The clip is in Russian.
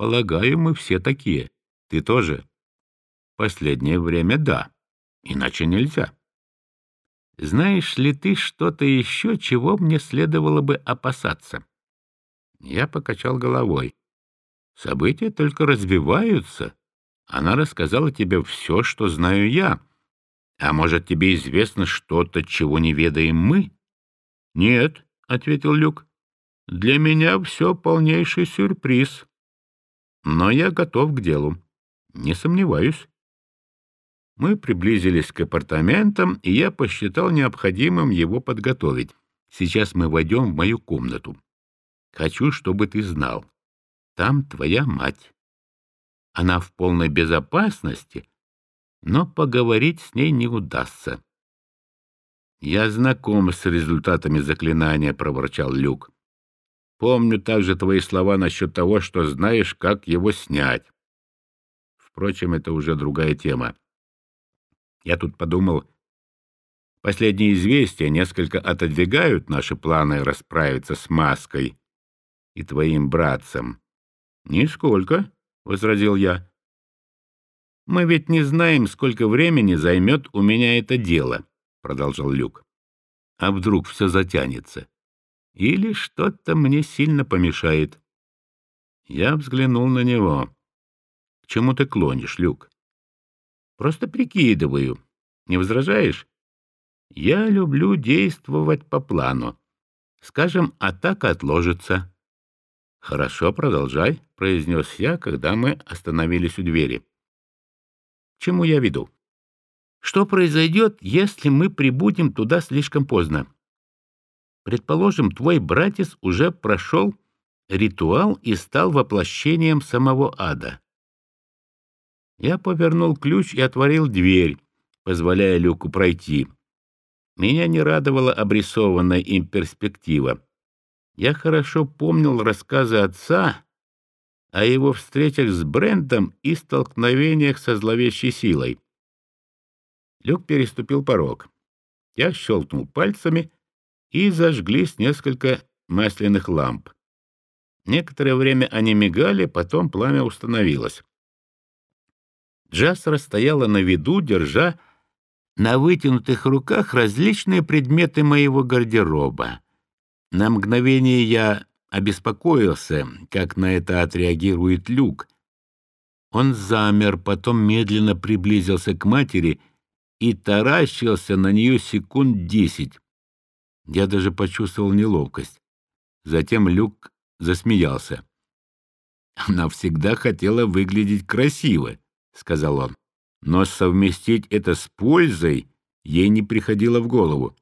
Полагаю, мы все такие. Ты тоже? Последнее время да. Иначе нельзя. Знаешь ли ты что-то еще, чего мне следовало бы опасаться? Я покачал головой. События только развиваются. Она рассказала тебе все, что знаю я. А может, тебе известно что-то, чего не ведаем мы? — Нет, — ответил Люк. — Для меня все полнейший сюрприз. Но я готов к делу. Не сомневаюсь. Мы приблизились к апартаментам, и я посчитал необходимым его подготовить. Сейчас мы войдем в мою комнату. Хочу, чтобы ты знал. Там твоя мать. Она в полной безопасности, но поговорить с ней не удастся. «Я знаком с результатами заклинания», — проворчал Люк. «Помню также твои слова насчет того, что знаешь, как его снять. Впрочем, это уже другая тема. Я тут подумал, последние известия несколько отодвигают наши планы расправиться с маской и твоим братцем. «Нисколько», — возразил я. «Мы ведь не знаем, сколько времени займет у меня это дело», — продолжал Люк. «А вдруг все затянется? Или что-то мне сильно помешает?» Я взглянул на него. «К чему ты клонишь, Люк?» «Просто прикидываю. Не возражаешь?» «Я люблю действовать по плану. Скажем, атака отложится. «Хорошо, продолжай», — произнес я, когда мы остановились у двери. «Чему я веду? Что произойдет, если мы прибудем туда слишком поздно? Предположим, твой братец уже прошел ритуал и стал воплощением самого ада. Я повернул ключ и отворил дверь, позволяя Люку пройти. Меня не радовала обрисованная им перспектива. Я хорошо помнил рассказы отца о его встречах с Брентом и столкновениях со зловещей силой. Люк переступил порог. Я щелкнул пальцами, и зажглись несколько масляных ламп. Некоторое время они мигали, потом пламя установилось. Джасра стояла на виду, держа на вытянутых руках различные предметы моего гардероба. На мгновение я обеспокоился, как на это отреагирует Люк. Он замер, потом медленно приблизился к матери и таращился на нее секунд десять. Я даже почувствовал неловкость. Затем Люк засмеялся. «Она всегда хотела выглядеть красиво», — сказал он. «Но совместить это с пользой ей не приходило в голову.